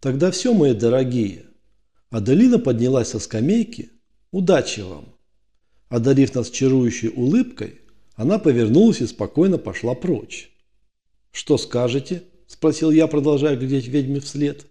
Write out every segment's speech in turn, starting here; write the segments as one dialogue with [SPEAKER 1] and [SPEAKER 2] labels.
[SPEAKER 1] Тогда все, мои дорогие. Аделина поднялась со скамейки. Удачи вам. Одарив нас чарующей улыбкой, она повернулась и спокойно пошла прочь. «Что скажете?» – спросил я, продолжая глядеть ведьме вслед.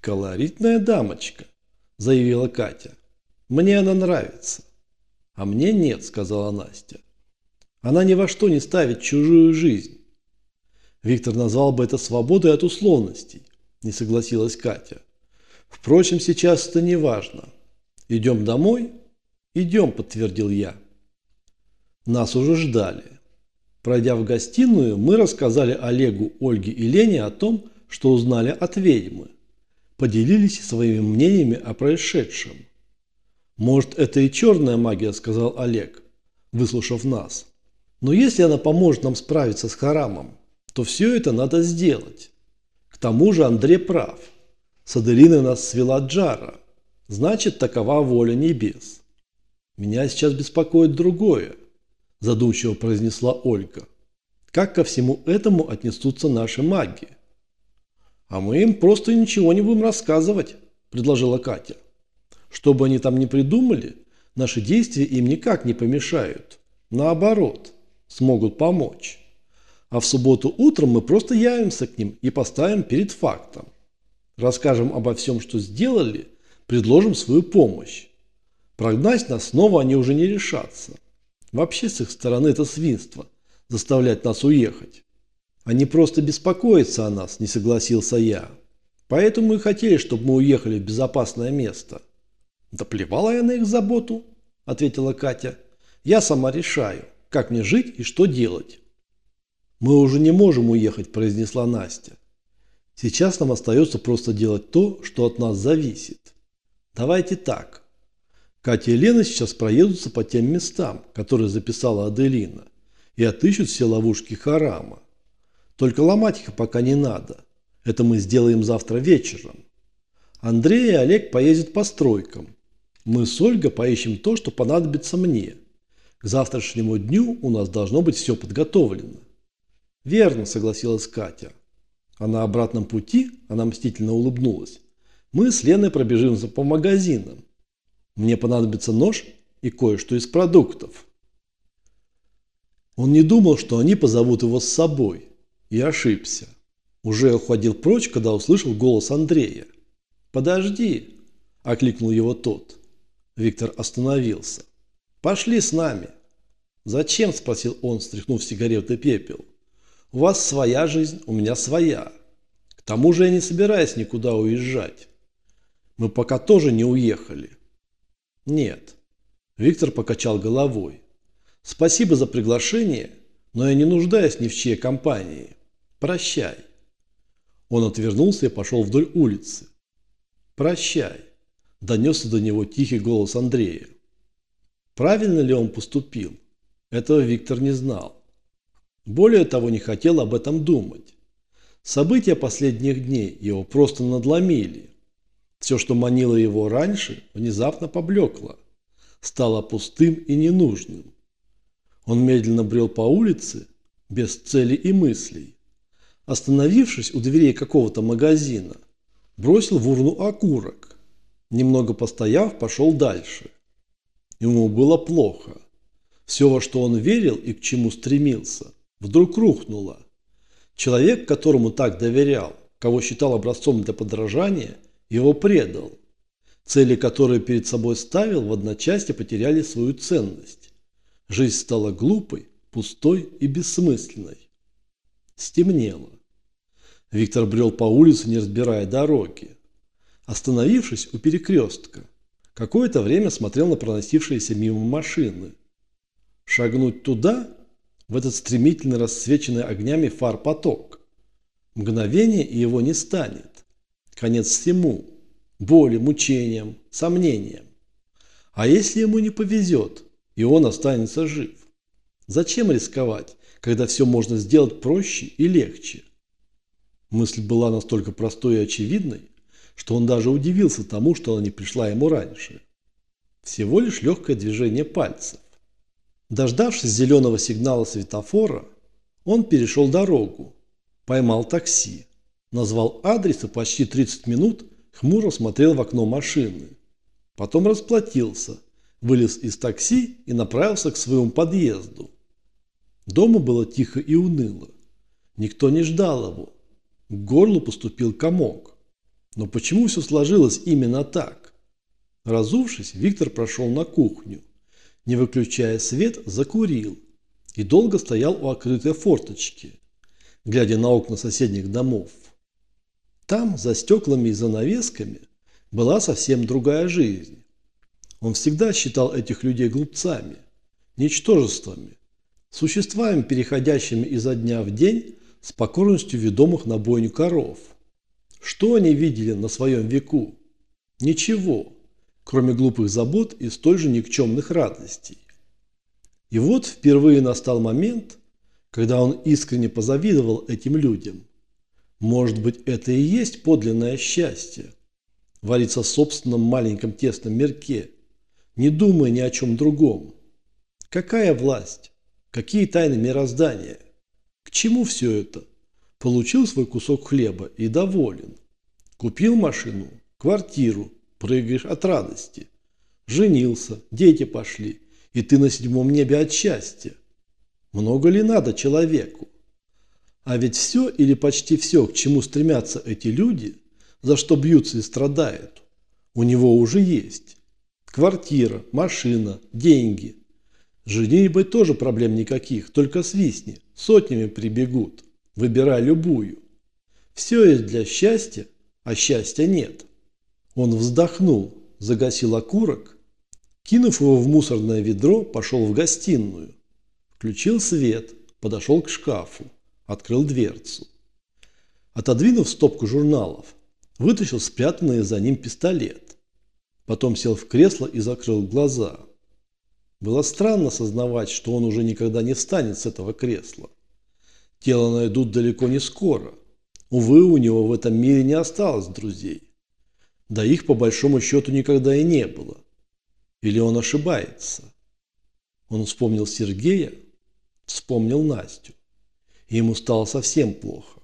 [SPEAKER 1] «Колоритная дамочка», – заявила Катя. «Мне она нравится». «А мне нет», – сказала Настя. «Она ни во что не ставит чужую жизнь». Виктор назвал бы это свободой от условностей, не согласилась Катя. Впрочем, сейчас это не важно. Идем домой? Идем, подтвердил я. Нас уже ждали. Пройдя в гостиную, мы рассказали Олегу, Ольге и Лене о том, что узнали от ведьмы. Поделились своими мнениями о происшедшем. «Может, это и черная магия», – сказал Олег, выслушав нас. «Но если она поможет нам справиться с Харамом, то все это надо сделать. Тому же Андрей прав. С нас свела Джара. Значит, такова воля небес. Меня сейчас беспокоит другое, задумчиво произнесла Ольга. Как ко всему этому отнесутся наши маги? А мы им просто ничего не будем рассказывать, предложила Катя. Что бы они там ни придумали, наши действия им никак не помешают. Наоборот, смогут помочь. А в субботу утром мы просто явимся к ним и поставим перед фактом. Расскажем обо всем, что сделали, предложим свою помощь. Прогнать нас снова они уже не решатся. Вообще с их стороны это свинство – заставлять нас уехать. Они просто беспокоятся о нас, не согласился я. Поэтому и хотели, чтобы мы уехали в безопасное место. Да плевала я на их заботу, ответила Катя. Я сама решаю, как мне жить и что делать. «Мы уже не можем уехать», – произнесла Настя. «Сейчас нам остается просто делать то, что от нас зависит. Давайте так. Катя и Лена сейчас проедутся по тем местам, которые записала Аделина, и отыщут все ловушки Харама. Только ломать их пока не надо. Это мы сделаем завтра вечером. Андрей и Олег поездят по стройкам. Мы с Ольгой поищем то, что понадобится мне. К завтрашнему дню у нас должно быть все подготовлено. «Верно», – согласилась Катя. А на обратном пути она мстительно улыбнулась. «Мы с Леной пробежимся по магазинам. Мне понадобится нож и кое-что из продуктов». Он не думал, что они позовут его с собой. И ошибся. Уже уходил прочь, когда услышал голос Андрея. «Подожди!» – окликнул его тот. Виктор остановился. «Пошли с нами!» «Зачем?» – спросил он, стряхнув сигареты пепел. У вас своя жизнь, у меня своя. К тому же я не собираюсь никуда уезжать. Мы пока тоже не уехали. Нет. Виктор покачал головой. Спасибо за приглашение, но я не нуждаюсь ни в чьей компании. Прощай. Он отвернулся и пошел вдоль улицы. Прощай. Донесся до него тихий голос Андрея. Правильно ли он поступил? Этого Виктор не знал. Более того, не хотел об этом думать. События последних дней его просто надломили. Все, что манило его раньше, внезапно поблекло. Стало пустым и ненужным. Он медленно брел по улице, без цели и мыслей. Остановившись у дверей какого-то магазина, бросил в урну окурок. Немного постояв, пошел дальше. Ему было плохо. Все, во что он верил и к чему стремился, вдруг рухнула. Человек, которому так доверял, кого считал образцом для подражания, его предал. Цели, которые перед собой ставил, в одночасье потеряли свою ценность. Жизнь стала глупой, пустой и бессмысленной. Стемнело. Виктор брел по улице, не разбирая дороги. Остановившись у перекрестка, какое-то время смотрел на проносившиеся мимо машины. Шагнуть туда в этот стремительно рассвеченный огнями фар поток. Мгновение его не станет. Конец всему. Боли, мучениям, сомнениям. А если ему не повезет, и он останется жив? Зачем рисковать, когда все можно сделать проще и легче? Мысль была настолько простой и очевидной, что он даже удивился тому, что она не пришла ему раньше. Всего лишь легкое движение пальцев. Дождавшись зеленого сигнала светофора, он перешел дорогу, поймал такси. Назвал адрес и почти 30 минут хмуро смотрел в окно машины. Потом расплатился, вылез из такси и направился к своему подъезду. Дома было тихо и уныло. Никто не ждал его. К горлу поступил комок. Но почему все сложилось именно так? Разувшись, Виктор прошел на кухню. Не выключая свет, закурил. И долго стоял у открытой форточки, глядя на окна соседних домов. Там, за стеклами и занавесками, была совсем другая жизнь. Он всегда считал этих людей глупцами, ничтожествами, существами, переходящими изо дня в день с покорностью ведомых на бойню коров. Что они видели на своем веку? Ничего, кроме глупых забот и столь же никчемных радостей. И вот впервые настал момент, когда он искренне позавидовал этим людям. Может быть, это и есть подлинное счастье – вариться в собственном маленьком тесном мирке, не думая ни о чем другом. Какая власть? Какие тайны мироздания? К чему все это? Получил свой кусок хлеба и доволен. Купил машину, квартиру, прыгаешь от радости. Женился, дети пошли, и ты на седьмом небе от счастья. Много ли надо человеку? А ведь все или почти все, к чему стремятся эти люди, за что бьются и страдают, у него уже есть. Квартира, машина, деньги. Женитьбой тоже проблем никаких, только свистни, сотнями прибегут. Выбирай любую. Все есть для счастья, а счастья нет. Он вздохнул, загасил окурок, кинув его в мусорное ведро, пошел в гостиную. Включил свет, подошел к шкафу, открыл дверцу. Отодвинув стопку журналов, вытащил спрятанный за ним пистолет. Потом сел в кресло и закрыл глаза. Было странно сознавать, что он уже никогда не встанет с этого кресла. Тело найдут далеко не скоро. Увы, у него в этом мире не осталось друзей. Да их по большому счету никогда и не было. Или он ошибается? Он вспомнил Сергея, вспомнил Настю. И ему стало совсем плохо.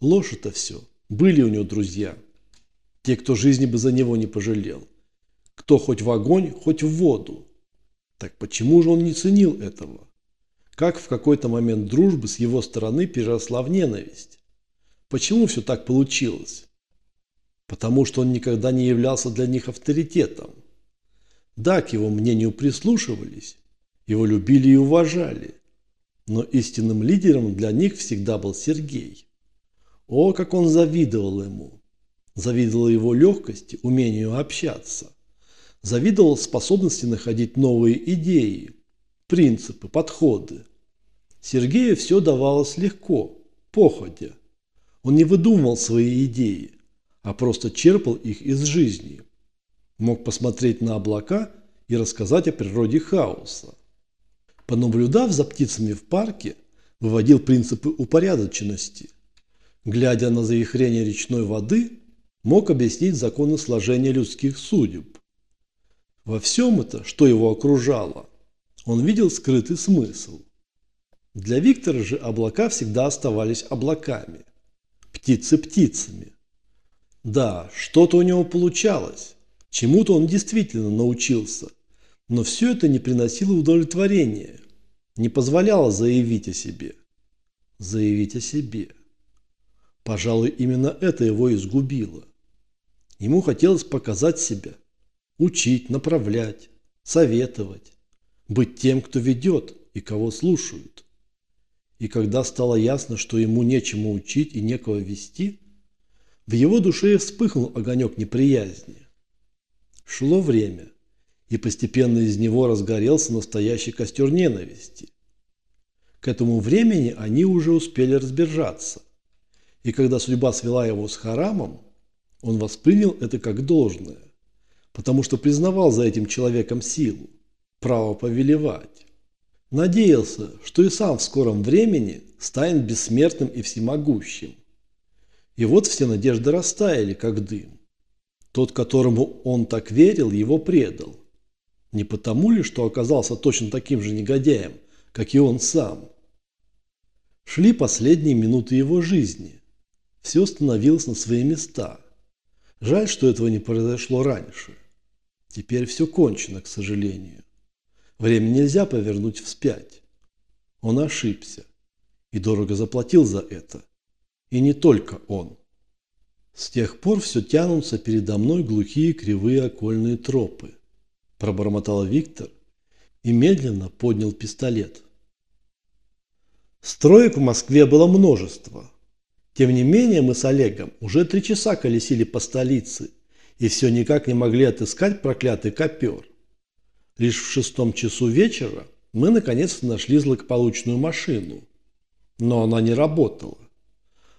[SPEAKER 1] Ложь это все. Были у него друзья. Те, кто жизни бы за него не пожалел. Кто хоть в огонь, хоть в воду. Так почему же он не ценил этого? Как в какой-то момент дружбы с его стороны переросла в ненависть? Почему все так получилось? Потому что он никогда не являлся для них авторитетом. Да, к его мнению прислушивались, его любили и уважали, но истинным лидером для них всегда был Сергей. О, как он завидовал ему! Завидовал его легкости, умению общаться. Завидовал способности находить новые идеи, принципы, подходы. Сергею все давалось легко, походя. Он не выдумывал свои идеи, а просто черпал их из жизни. Мог посмотреть на облака и рассказать о природе хаоса. Понаблюдав за птицами в парке, выводил принципы упорядоченности. Глядя на завихрение речной воды, мог объяснить законы сложения людских судеб. Во всем это, что его окружало, он видел скрытый смысл. Для Виктора же облака всегда оставались облаками, птицы птицами. Да, что-то у него получалось. Чему-то он действительно научился. Но все это не приносило удовлетворения. Не позволяло заявить о себе. Заявить о себе. Пожалуй, именно это его изгубило. Ему хотелось показать себя. Учить, направлять, советовать. Быть тем, кто ведет и кого слушают. И когда стало ясно, что ему нечему учить и некого вести – в его душе вспыхнул огонек неприязни. Шло время, и постепенно из него разгорелся настоящий костер ненависти. К этому времени они уже успели разбежаться. И когда судьба свела его с Харамом, он воспринял это как должное, потому что признавал за этим человеком силу, право повелевать. Надеялся, что и сам в скором времени станет бессмертным и всемогущим. И вот все надежды растаяли, как дым. Тот, которому он так верил, его предал. Не потому ли, что оказался точно таким же негодяем, как и он сам? Шли последние минуты его жизни. Все становилось на свои места. Жаль, что этого не произошло раньше. Теперь все кончено, к сожалению. Время нельзя повернуть вспять. Он ошибся и дорого заплатил за это. И не только он. С тех пор все тянутся передо мной глухие кривые окольные тропы. Пробормотал Виктор и медленно поднял пистолет. Строек в Москве было множество. Тем не менее мы с Олегом уже три часа колесили по столице и все никак не могли отыскать проклятый копер. Лишь в шестом часу вечера мы наконец-то нашли злополучную машину. Но она не работала.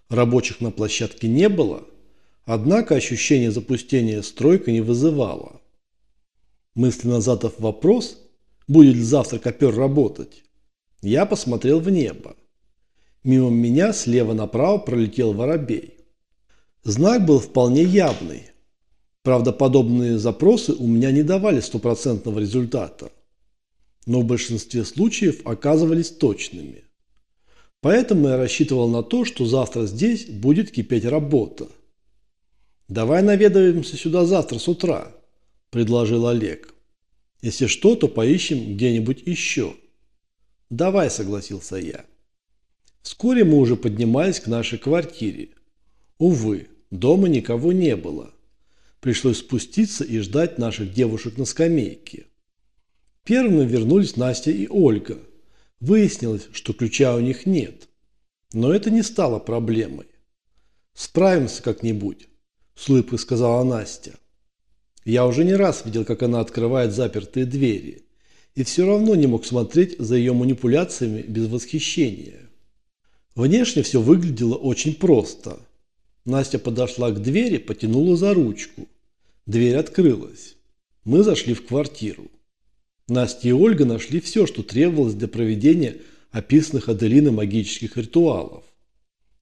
[SPEAKER 1] Рабочих на площадке не было, однако ощущение запустения стройка не вызывало. Мысленно задав вопрос, будет ли завтра копер работать, я посмотрел в небо. Мимо меня слева направо пролетел воробей. Знак был вполне явный. Правда, подобные запросы у меня не давали стопроцентного результата, но в большинстве случаев оказывались точными. Поэтому я рассчитывал на то, что завтра здесь будет кипеть работа. «Давай наведаемся сюда завтра с утра», – предложил Олег. «Если что, то поищем где-нибудь еще». «Давай», – согласился я. Вскоре мы уже поднимались к нашей квартире. Увы, дома никого не было. Пришлось спуститься и ждать наших девушек на скамейке. Первыми вернулись Настя и Ольга – Выяснилось, что ключа у них нет. Но это не стало проблемой. «Справимся как-нибудь», – с улыбкой сказала Настя. Я уже не раз видел, как она открывает запертые двери, и все равно не мог смотреть за ее манипуляциями без восхищения. Внешне все выглядело очень просто. Настя подошла к двери, потянула за ручку. Дверь открылась. Мы зашли в квартиру. Настя и Ольга нашли все, что требовалось для проведения описанных Аделиной магических ритуалов.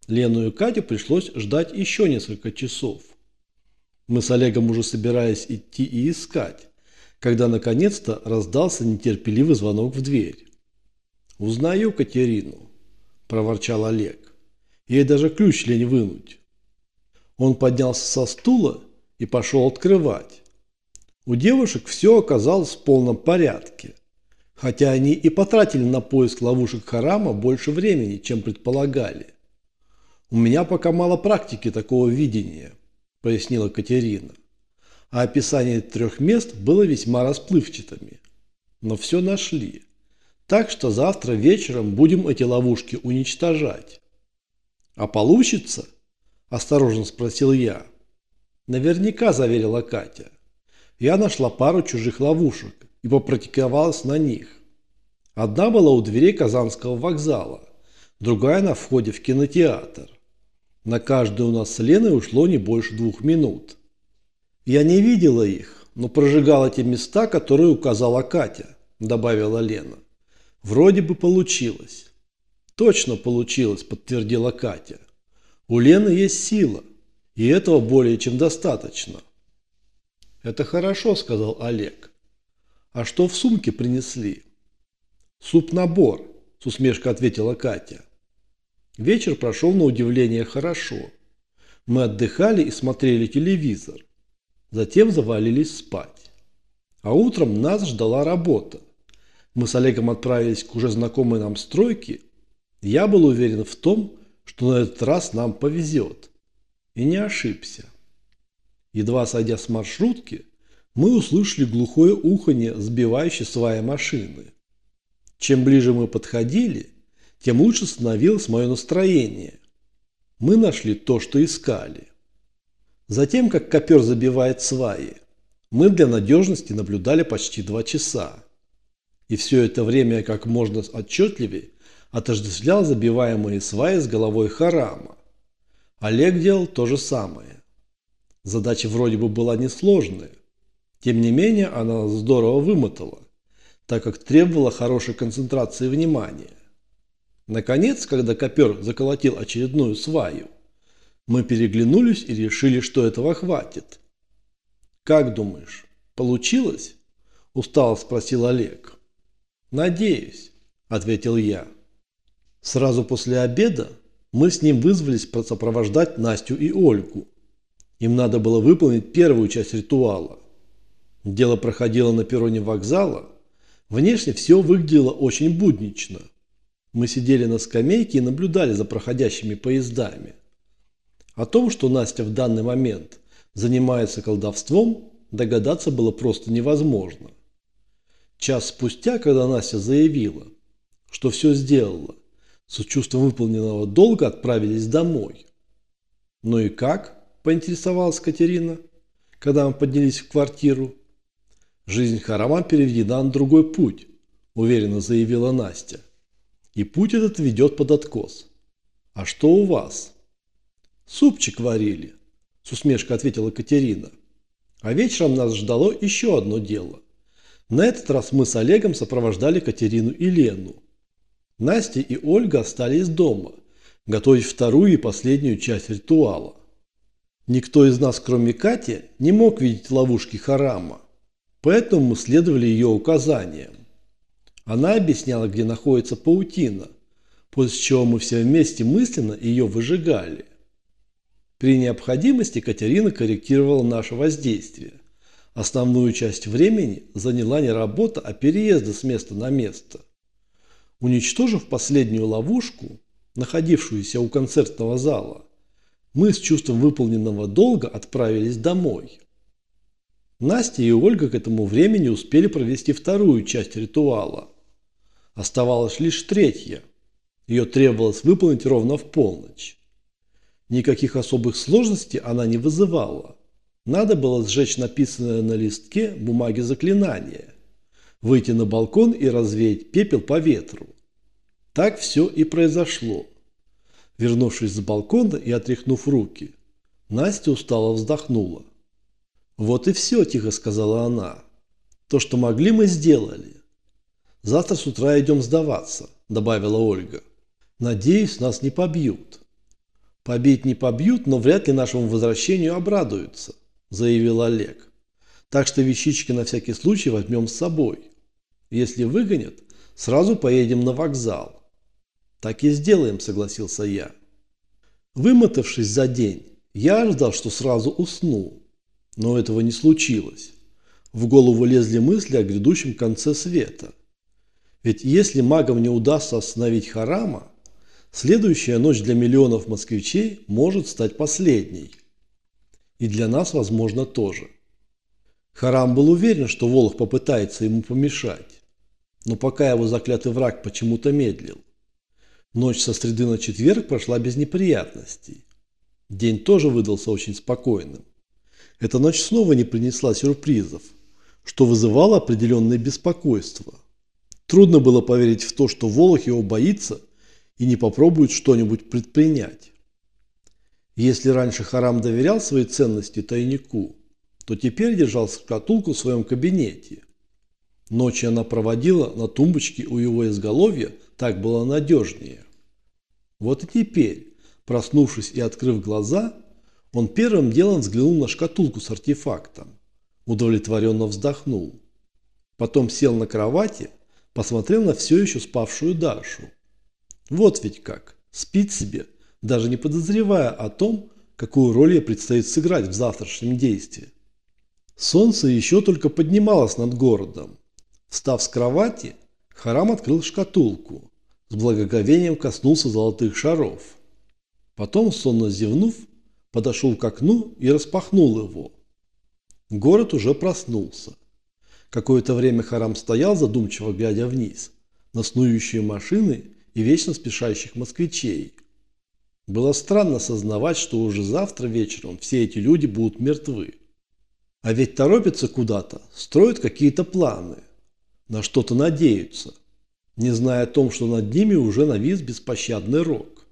[SPEAKER 1] Лену и Катю пришлось ждать еще несколько часов. Мы с Олегом уже собирались идти и искать, когда наконец-то раздался нетерпеливый звонок в дверь. «Узнаю Катерину», – проворчал Олег. «Ей даже ключ лень вынуть». Он поднялся со стула и пошел открывать. У девушек все оказалось в полном порядке. Хотя они и потратили на поиск ловушек Харама больше времени, чем предполагали. «У меня пока мало практики такого видения», – пояснила Катерина. А описание трех мест было весьма расплывчатыми. Но все нашли. Так что завтра вечером будем эти ловушки уничтожать. «А получится?» – осторожно спросил я. «Наверняка», – заверила Катя я нашла пару чужих ловушек и попрактиковалась на них. Одна была у дверей Казанского вокзала, другая на входе в кинотеатр. На каждую у нас с Леной ушло не больше двух минут. Я не видела их, но прожигала те места, которые указала Катя, добавила Лена. Вроде бы получилось. Точно получилось, подтвердила Катя. У Лены есть сила, и этого более чем достаточно. «Это хорошо», – сказал Олег. «А что в сумке принесли?» «Суп-набор», – с усмешкой ответила Катя. Вечер прошел на удивление хорошо. Мы отдыхали и смотрели телевизор. Затем завалились спать. А утром нас ждала работа. Мы с Олегом отправились к уже знакомой нам стройке. Я был уверен в том, что на этот раз нам повезет. И не ошибся. Едва сойдя с маршрутки, мы услышали глухое уханье сбивающей сваи машины. Чем ближе мы подходили, тем лучше становилось мое настроение. Мы нашли то, что искали. Затем, как копер забивает сваи, мы для надежности наблюдали почти два часа. И все это время как можно отчетливее отождествлял забиваемые сваи с головой Харама. Олег делал то же самое. Задача вроде бы была несложная. Тем не менее, она здорово вымотала, так как требовала хорошей концентрации внимания. Наконец, когда копер заколотил очередную сваю, мы переглянулись и решили, что этого хватит. «Как думаешь, получилось?» – устало спросил Олег. «Надеюсь», – ответил я. Сразу после обеда Мы с ним вызвались сопровождать Настю и Ольгу. Им надо было выполнить первую часть ритуала. Дело проходило на перроне вокзала. Внешне все выглядело очень буднично. Мы сидели на скамейке и наблюдали за проходящими поездами. О том, что Настя в данный момент занимается колдовством, догадаться было просто невозможно. Час спустя, когда Настя заявила, что все сделала, с чувством выполненного долга отправились домой. «Ну и как?» – поинтересовалась Катерина, когда мы поднялись в квартиру. «Жизнь Харама переведена на другой путь», – уверенно заявила Настя. «И путь этот ведет под откос. А что у вас?» «Супчик варили», – с усмешкой ответила Катерина. А вечером нас ждало еще одно дело. На этот раз мы с Олегом сопровождали Катерину и Лену. Настя и Ольга остались дома, готовить вторую и последнюю часть ритуала. Никто из нас, кроме Кати, не мог видеть ловушки Харама, поэтому мы следовали ее указаниям. Она объясняла, где находится паутина, после чего мы все вместе мысленно ее выжигали. При необходимости Катерина корректировала наше воздействие. Основную часть времени заняла не работа, а переезды с места на место. Уничтожив последнюю ловушку, находившуюся у концертного зала, мы с чувством выполненного долга отправились домой. Настя и Ольга к этому времени успели провести вторую часть ритуала. Оставалась лишь третья. Ее требовалось выполнить ровно в полночь. Никаких особых сложностей она не вызывала. Надо было сжечь написанное на листке бумаги заклинание, выйти на балкон и развеять пепел по ветру. Так все и произошло. Вернувшись с балкона и отряхнув руки, Настя устало вздохнула. «Вот и все», – тихо сказала она. «То, что могли, мы сделали. Завтра с утра идем сдаваться», – добавила Ольга. «Надеюсь, нас не побьют». «Побить не побьют, но вряд ли нашему возвращению обрадуются», – заявил Олег. «Так что вещички на всякий случай возьмем с собой. Если выгонят, сразу поедем на вокзал. «Так и сделаем», – согласился я. Вымотавшись за день, я ожидал, что сразу усну. Но этого не случилось. В голову лезли мысли о грядущем конце света. Ведь если магам не удастся остановить Харама, следующая ночь для миллионов москвичей может стать последней. И для нас, возможно, тоже. Харам был уверен, что Волох попытается ему помешать. Но пока его заклятый враг почему-то медлил. Ночь со среды на четверг прошла без неприятностей. День тоже выдался очень спокойным. Эта ночь снова не принесла сюрпризов, что вызывало определенное беспокойство. Трудно было поверить в то, что Волох его боится и не попробует что-нибудь предпринять. Если раньше Харам доверял свои ценности тайнику, то теперь держал шкатулку в своем кабинете. Ночи она проводила на тумбочке у его изголовья, так было надежнее. Вот и теперь, проснувшись и открыв глаза, он первым делом взглянул на шкатулку с артефактом. Удовлетворенно вздохнул. Потом сел на кровати, посмотрел на все еще спавшую Дашу. Вот ведь как, спит себе, даже не подозревая о том, какую роль ей предстоит сыграть в завтрашнем действии. Солнце еще только поднималось над городом. Встав с кровати, Харам открыл шкатулку с благоговением коснулся золотых шаров. Потом, сонно зевнув, подошел к окну и распахнул его. Город уже проснулся. Какое-то время Харам стоял, задумчиво глядя вниз, на снующие машины и вечно спешащих москвичей. Было странно сознавать, что уже завтра вечером все эти люди будут мертвы. А ведь торопятся куда-то, строят какие-то планы, на что-то надеются – не зная о том, что над ними уже навис беспощадный рок.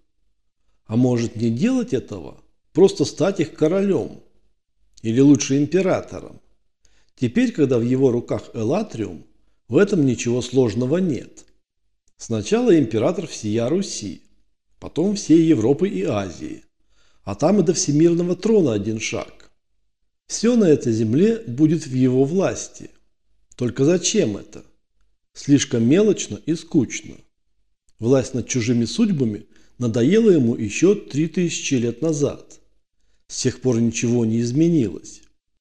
[SPEAKER 1] А может не делать этого, просто стать их королем? Или лучше императором? Теперь, когда в его руках Элатриум, в этом ничего сложного нет. Сначала император всея Руси, потом всей Европы и Азии, а там и до всемирного трона один шаг. Все на этой земле будет в его власти. Только зачем это? Слишком мелочно и скучно. Власть над чужими судьбами надоело ему еще три тысячи лет назад. С тех пор ничего не изменилось.